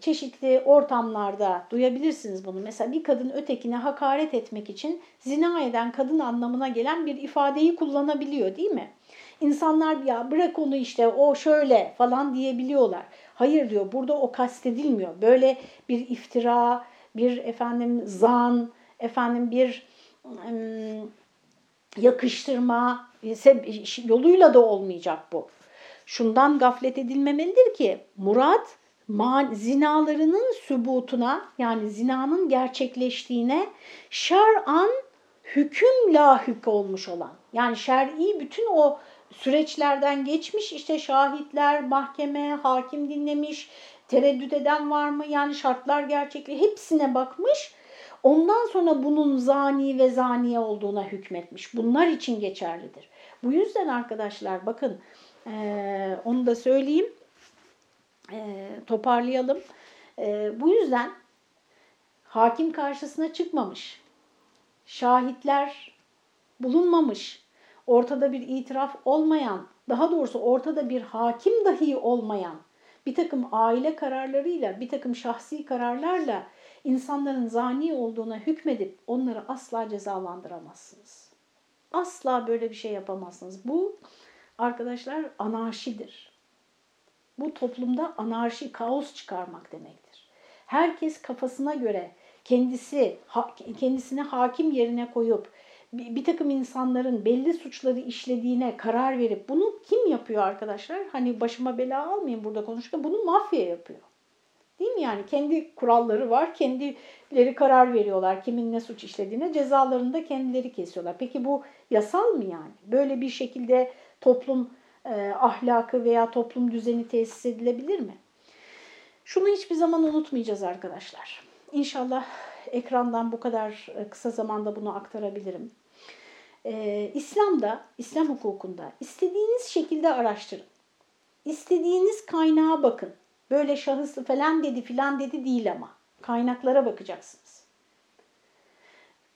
çeşitli ortamlarda duyabilirsiniz bunu. Mesela bir kadın ötekine hakaret etmek için zina eden kadın anlamına gelen bir ifadeyi kullanabiliyor değil mi? İnsanlar ya bırak onu işte o şöyle falan diyebiliyorlar. Hayır diyor burada o kastedilmiyor. Böyle bir iftira, bir efendim zan, efendim bir yakıştırma yoluyla da olmayacak bu. Şundan gaflet edilmemelidir ki Murat zinalarının sübutuna yani zinanın gerçekleştiğine şer'an hüküm lahük olmuş olan yani şer'i bütün o süreçlerden geçmiş işte şahitler, mahkeme, hakim dinlemiş, tereddüt eden var mı? Yani şartlar gerçekli hepsine bakmış. Ondan sonra bunun zani ve zaniye olduğuna hükmetmiş. Bunlar için geçerlidir. Bu yüzden arkadaşlar bakın e, onu da söyleyeyim. E, toparlayalım. E, bu yüzden hakim karşısına çıkmamış. Şahitler bulunmamış ortada bir itiraf olmayan, daha doğrusu ortada bir hakim dahi olmayan bir takım aile kararlarıyla, bir takım şahsi kararlarla insanların zani olduğuna hükmedip onları asla cezalandıramazsınız. Asla böyle bir şey yapamazsınız. Bu arkadaşlar anarşidir. Bu toplumda anarşi, kaos çıkarmak demektir. Herkes kafasına göre kendisi kendisini hakim yerine koyup bir, takım insanların belli suçları işlediğine karar verip bunu kim yapıyor arkadaşlar? Hani başıma bela almayayım burada konuşurken bunu mafya yapıyor. Değil mi yani? Kendi kuralları var, kendileri karar veriyorlar kimin ne suç işlediğine, cezalarını da kendileri kesiyorlar. Peki bu yasal mı yani? Böyle bir şekilde toplum e, ahlakı veya toplum düzeni tesis edilebilir mi? Şunu hiçbir zaman unutmayacağız arkadaşlar. İnşallah ekrandan bu kadar e, kısa zamanda bunu aktarabilirim e, İslam'da, İslam hukukunda istediğiniz şekilde araştırın. İstediğiniz kaynağa bakın. Böyle şahıslı falan dedi filan dedi değil ama. Kaynaklara bakacaksınız.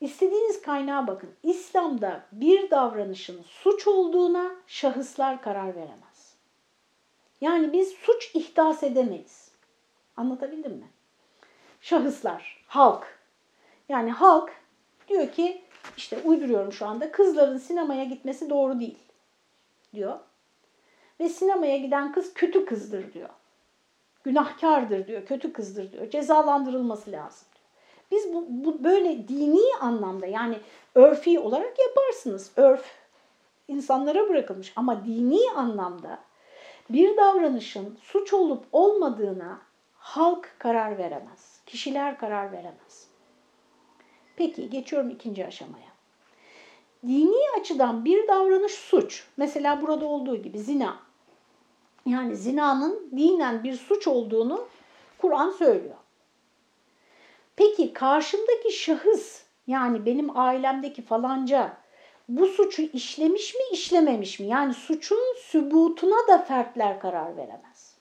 İstediğiniz kaynağa bakın. İslam'da bir davranışın suç olduğuna şahıslar karar veremez. Yani biz suç ihdas edemeyiz. Anlatabildim mi? Şahıslar, halk. Yani halk diyor ki işte uyduruyorum şu anda kızların sinemaya gitmesi doğru değil diyor. Ve sinemaya giden kız kötü kızdır diyor. Günahkardır diyor, kötü kızdır diyor. Cezalandırılması lazım diyor. Biz bu, bu böyle dini anlamda yani örfi olarak yaparsınız. Örf insanlara bırakılmış ama dini anlamda bir davranışın suç olup olmadığına halk karar veremez. Kişiler karar veremez. Peki geçiyorum ikinci aşamaya. Dini açıdan bir davranış suç. Mesela burada olduğu gibi zina. Yani zinanın dinen bir suç olduğunu Kur'an söylüyor. Peki karşımdaki şahıs Yani benim ailemdeki falanca bu suçu işlemiş mi işlememiş mi? Yani suçun sübutuna da fertler karar veremez.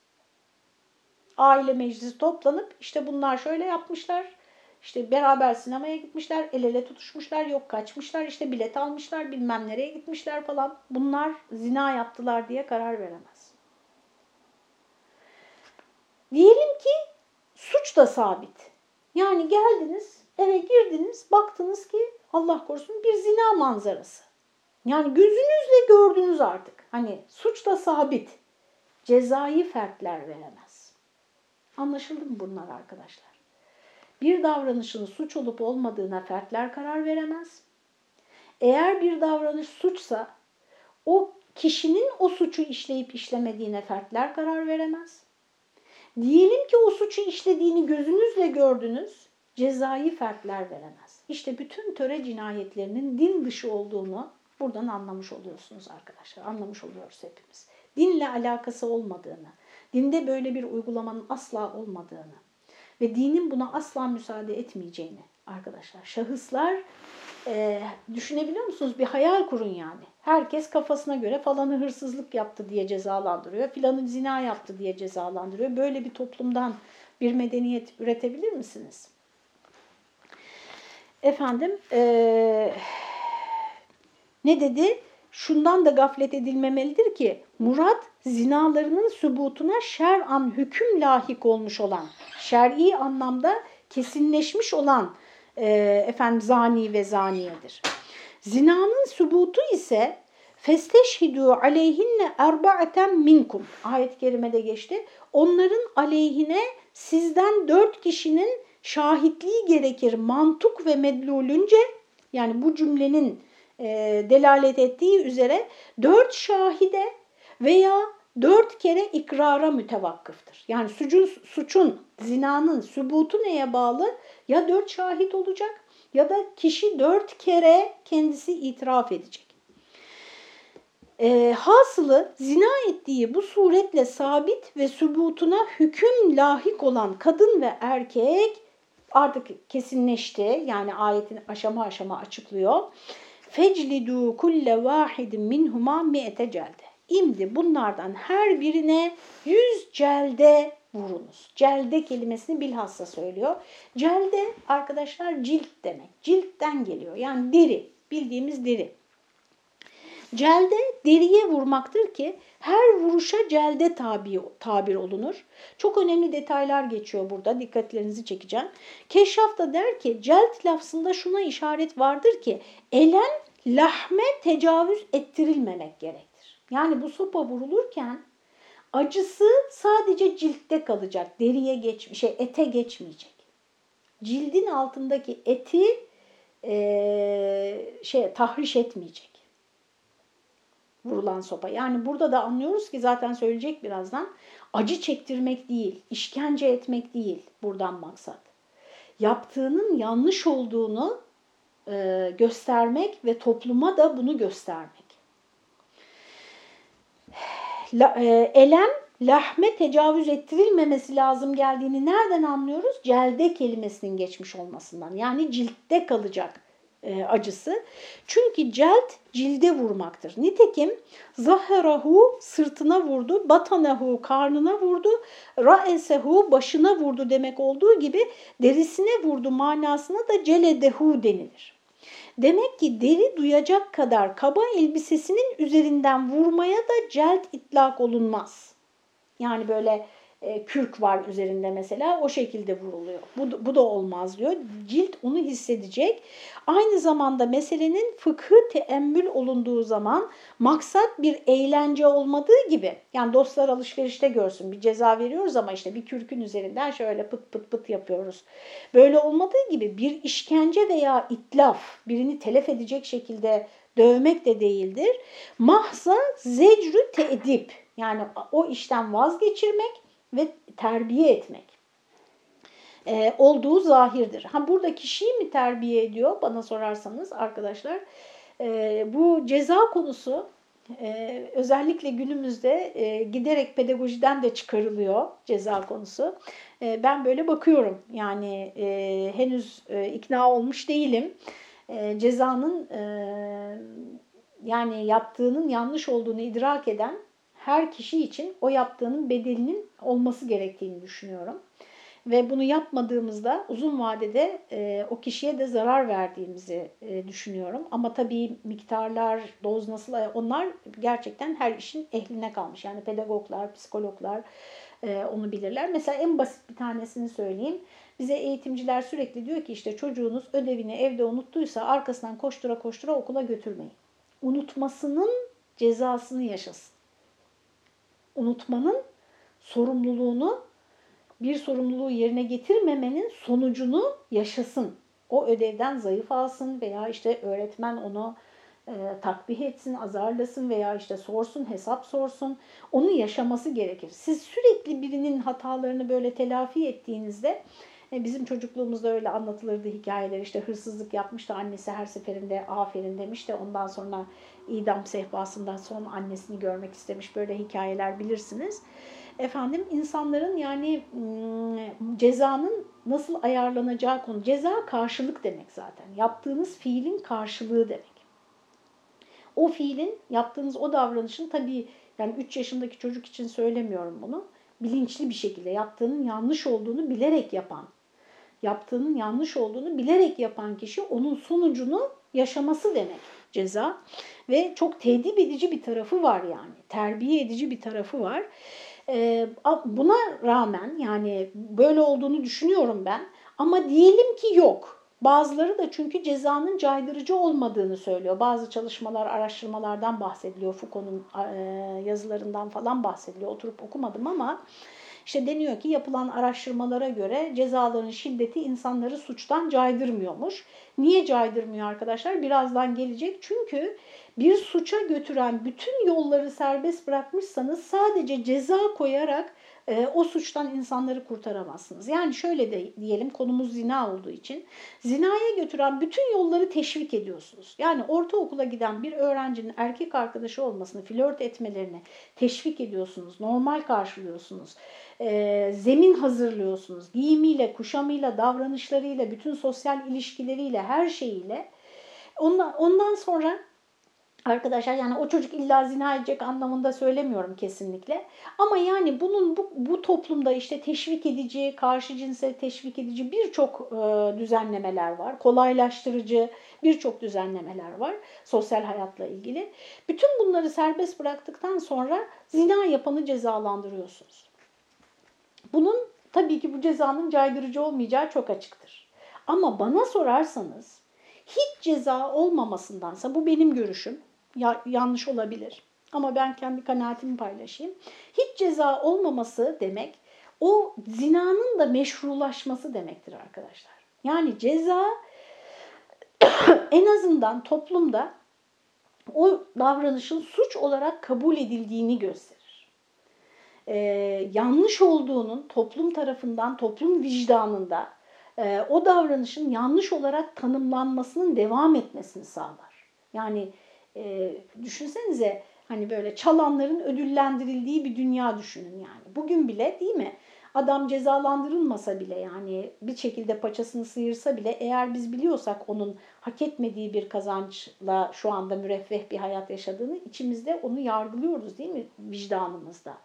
Aile meclisi toplanıp işte bunlar şöyle yapmışlar, işte beraber sinemaya gitmişler, el ele tutuşmuşlar, yok kaçmışlar, işte bilet almışlar, bilmem nereye gitmişler falan. Bunlar zina yaptılar diye karar veremez. Diyelim ki suç da sabit. Yani geldiniz, eve girdiniz, baktınız ki Allah korusun bir zina manzarası. Yani gözünüzle gördünüz artık. Hani suç da sabit. Cezai fertler veremez. Anlaşıldı mı bunlar arkadaşlar? Bir davranışın suç olup olmadığına fertler karar veremez. Eğer bir davranış suçsa o kişinin o suçu işleyip işlemediğine fertler karar veremez. Diyelim ki o suçu işlediğini gözünüzle gördünüz, cezai fertler veremez. İşte bütün töre cinayetlerinin din dışı olduğunu buradan anlamış oluyorsunuz arkadaşlar. Anlamış oluyoruz hepimiz. Dinle alakası olmadığını, dinde böyle bir uygulamanın asla olmadığını ve dinin buna asla müsaade etmeyeceğini arkadaşlar. Şahıslar e, düşünebiliyor musunuz? Bir hayal kurun yani. Herkes kafasına göre falanı hırsızlık yaptı diye cezalandırıyor, filanı zina yaptı diye cezalandırıyor. Böyle bir toplumdan bir medeniyet üretebilir misiniz? Efendim, e, ne dedi? Şundan da gaflet edilmemelidir ki, Murat zinalarının sübutuna şer'an hüküm lahik olmuş olan, şer'i anlamda kesinleşmiş olan e, efendim zani ve zaniyedir. Zinanın sübutu ise festeşhidû aleyhinne erba'eten minkum. Ayet-i kerimede geçti. Onların aleyhine sizden dört kişinin şahitliği gerekir mantuk ve medlulünce yani bu cümlenin e, delalet ettiği üzere dört şahide veya dört kere ikrara mütevakkıftır. Yani suçun, suçun, zinanın sübutu neye bağlı? Ya dört şahit olacak ya da kişi dört kere kendisi itiraf edecek. E, hasılı zina ettiği bu suretle sabit ve sübutuna hüküm lahik olan kadın ve erkek artık kesinleşti. Yani ayetin aşama aşama açıklıyor. Feclidu kulle vahidin minhuma mi'ete celde. İmdi bunlardan her birine yüz celde vurunuz. Celde kelimesini bilhassa söylüyor. Celde arkadaşlar cilt demek. Ciltten geliyor. Yani deri. Bildiğimiz deri. Celde deriye vurmaktır ki her vuruşa celde tabi, tabir olunur. Çok önemli detaylar geçiyor burada. Dikkatlerinizi çekeceğim. Keşraf da der ki celt lafzında şuna işaret vardır ki elem lahme tecavüz ettirilmemek gerektir. Yani bu sopa vurulurken acısı sadece ciltte kalacak. Deriye geç, şey ete geçmeyecek. Cildin altındaki eti e, şey tahriş etmeyecek vurulan sopa. Yani burada da anlıyoruz ki zaten söyleyecek birazdan acı çektirmek değil, işkence etmek değil buradan maksat. Yaptığının yanlış olduğunu e, göstermek ve topluma da bunu göstermek. La, e, elem lahme tecavüz ettirilmemesi lazım geldiğini nereden anlıyoruz? Celde kelimesinin geçmiş olmasından. Yani ciltte kalacak e, acısı. Çünkü celt cilde vurmaktır. Nitekim zaherahu sırtına vurdu, batanehu karnına vurdu, raesehu başına vurdu demek olduğu gibi derisine vurdu manasına da celedehu denilir. Demek ki deri duyacak kadar kaba elbisesinin üzerinden vurmaya da celt itlak olunmaz. Yani böyle e, kürk var üzerinde mesela o şekilde vuruluyor. Bu, bu da olmaz diyor. Cilt onu hissedecek. Aynı zamanda meselenin fıkhı teemmül olunduğu zaman maksat bir eğlence olmadığı gibi yani dostlar alışverişte görsün bir ceza veriyoruz ama işte bir kürkün üzerinden şöyle pıt pıt pıt yapıyoruz. Böyle olmadığı gibi bir işkence veya itlaf birini telef edecek şekilde dövmek de değildir. Mahza zecrü teedip yani o işten vazgeçirmek ve terbiye etmek e, olduğu zahirdir. Ha burada kişiyi mi terbiye ediyor bana sorarsanız arkadaşlar e, bu ceza konusu Ee, özellikle günümüzde e, giderek pedagojiden de çıkarılıyor ceza konusu. E, ben böyle bakıyorum yani e, henüz e, ikna olmuş değilim. E, cezanın e, yani yaptığının yanlış olduğunu idrak eden her kişi için o yaptığının bedelinin olması gerektiğini düşünüyorum. Ve bunu yapmadığımızda uzun vadede e, o kişiye de zarar verdiğimizi e, düşünüyorum. Ama tabii miktarlar, doz nasıl onlar gerçekten her işin ehline kalmış. Yani pedagoglar, psikologlar e, onu bilirler. Mesela en basit bir tanesini söyleyeyim. Bize eğitimciler sürekli diyor ki işte çocuğunuz ödevini evde unuttuysa arkasından koştura koştura okula götürmeyin. Unutmasının cezasını yaşasın. Unutmanın sorumluluğunu bir sorumluluğu yerine getirmemenin sonucunu yaşasın. O ödevden zayıf alsın veya işte öğretmen onu e, takbih etsin, azarlasın veya işte sorsun, hesap sorsun. Onu yaşaması gerekir. Siz sürekli birinin hatalarını böyle telafi ettiğinizde bizim çocukluğumuzda öyle anlatılırdı hikayeler. İşte hırsızlık yapmış da annesi her seferinde aferin demiş de ondan sonra idam sehpasından sonra annesini görmek istemiş. Böyle hikayeler bilirsiniz efendim insanların yani cezanın nasıl ayarlanacağı konu. Ceza karşılık demek zaten. Yaptığınız fiilin karşılığı demek. O fiilin, yaptığınız o davranışın tabii yani 3 yaşındaki çocuk için söylemiyorum bunu. Bilinçli bir şekilde yaptığının yanlış olduğunu bilerek yapan, yaptığının yanlış olduğunu bilerek yapan kişi onun sonucunu yaşaması demek ceza. Ve çok tedip edici bir tarafı var yani. Terbiye edici bir tarafı var. Ee, buna rağmen yani böyle olduğunu düşünüyorum ben ama diyelim ki yok. Bazıları da çünkü cezanın caydırıcı olmadığını söylüyor. Bazı çalışmalar, araştırmalardan bahsediliyor. Foucault'un e, yazılarından falan bahsediliyor. Oturup okumadım ama işte deniyor ki yapılan araştırmalara göre cezaların şiddeti insanları suçtan caydırmıyormuş. Niye caydırmıyor arkadaşlar? Birazdan gelecek. Çünkü bir suça götüren bütün yolları serbest bırakmışsanız sadece ceza koyarak e, o suçtan insanları kurtaramazsınız. Yani şöyle de diyelim konumuz zina olduğu için zinaya götüren bütün yolları teşvik ediyorsunuz. Yani ortaokula giden bir öğrencinin erkek arkadaşı olmasını, flört etmelerini teşvik ediyorsunuz, normal karşılıyorsunuz. E, zemin hazırlıyorsunuz. Giyimiyle, kuşamıyla, davranışlarıyla, bütün sosyal ilişkileriyle, her şeyiyle. Ondan, ondan sonra Arkadaşlar yani o çocuk illa zina edecek anlamında söylemiyorum kesinlikle. Ama yani bunun bu, bu toplumda işte teşvik edici, karşı cinse teşvik edici birçok e, düzenlemeler var. Kolaylaştırıcı birçok düzenlemeler var sosyal hayatla ilgili. Bütün bunları serbest bıraktıktan sonra zina yapanı cezalandırıyorsunuz. Bunun tabii ki bu cezanın caydırıcı olmayacağı çok açıktır. Ama bana sorarsanız hiç ceza olmamasındansa bu benim görüşüm ya, yanlış olabilir. Ama ben kendi kanaatimi paylaşayım. Hiç ceza olmaması demek o zinanın da meşrulaşması demektir arkadaşlar. Yani ceza en azından toplumda o davranışın suç olarak kabul edildiğini gösterir. Ee, yanlış olduğunun toplum tarafından, toplum vicdanında e, o davranışın yanlış olarak tanımlanmasının devam etmesini sağlar. Yani e, düşünsenize hani böyle çalanların ödüllendirildiği bir dünya düşünün yani. Bugün bile değil mi? Adam cezalandırılmasa bile yani bir şekilde paçasını sıyırsa bile eğer biz biliyorsak onun hak etmediği bir kazançla şu anda müreffeh bir hayat yaşadığını içimizde onu yargılıyoruz değil mi vicdanımızda?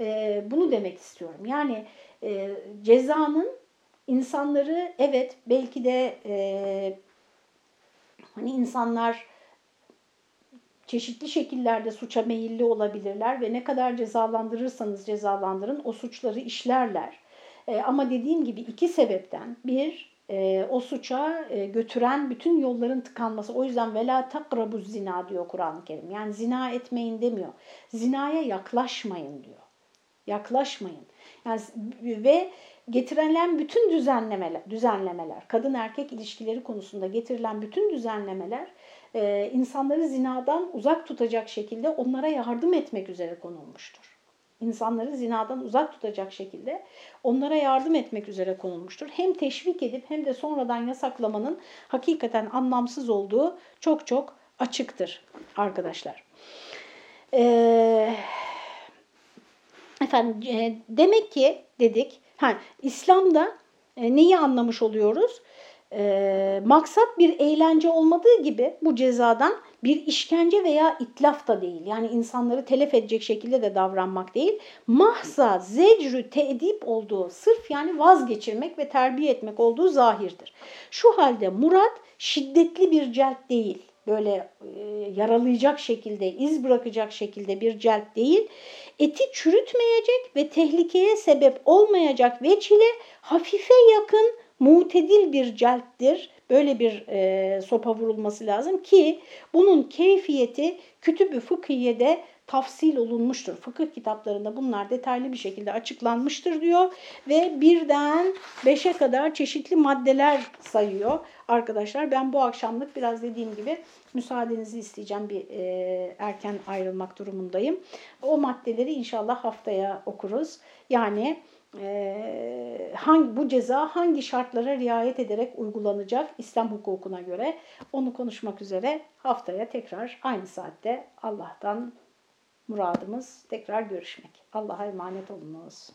Ee, bunu demek istiyorum. Yani e, cezanın insanları evet belki de e, hani insanlar çeşitli şekillerde suça meyilli olabilirler ve ne kadar cezalandırırsanız cezalandırın o suçları işlerler. E, ama dediğim gibi iki sebepten bir e, o suça e, götüren bütün yolların tıkanması. O yüzden vela takrabu zina diyor Kur'an-ı Kerim. Yani zina etmeyin demiyor. Zinaya yaklaşmayın diyor. Yaklaşmayın. Yani ve getirilen bütün düzenlemeler, düzenlemeler, kadın erkek ilişkileri konusunda getirilen bütün düzenlemeler e, insanları zinadan uzak tutacak şekilde onlara yardım etmek üzere konulmuştur. İnsanları zinadan uzak tutacak şekilde onlara yardım etmek üzere konulmuştur. Hem teşvik edip hem de sonradan yasaklamanın hakikaten anlamsız olduğu çok çok açıktır arkadaşlar. Ee, efendim e, demek ki dedik ha, İslam'da e, neyi anlamış oluyoruz? E, maksat bir eğlence olmadığı gibi bu cezadan bir işkence veya itlaf da değil. Yani insanları telef edecek şekilde de davranmak değil. Mahza zecrü teedip olduğu, sırf yani vazgeçirmek ve terbiye etmek olduğu zahirdir. Şu halde murat şiddetli bir celp değil. Böyle e, yaralayacak şekilde, iz bırakacak şekilde bir celp değil. Eti çürütmeyecek ve tehlikeye sebep olmayacak veçile hafife yakın mutedil bir celptir. Böyle bir e, sopa vurulması lazım ki bunun keyfiyeti kütübü fıkhiyede tafsil olunmuştur. Fıkıh kitaplarında bunlar detaylı bir şekilde açıklanmıştır diyor ve birden beşe kadar çeşitli maddeler sayıyor. Arkadaşlar ben bu akşamlık biraz dediğim gibi müsaadenizi isteyeceğim bir e, erken ayrılmak durumundayım. O maddeleri inşallah haftaya okuruz. Yani hangi bu ceza hangi şartlara riayet ederek uygulanacak İslam hukukuna göre onu konuşmak üzere haftaya tekrar aynı saatte Allah'tan muradımız tekrar görüşmek. Allah'a emanet olunuz.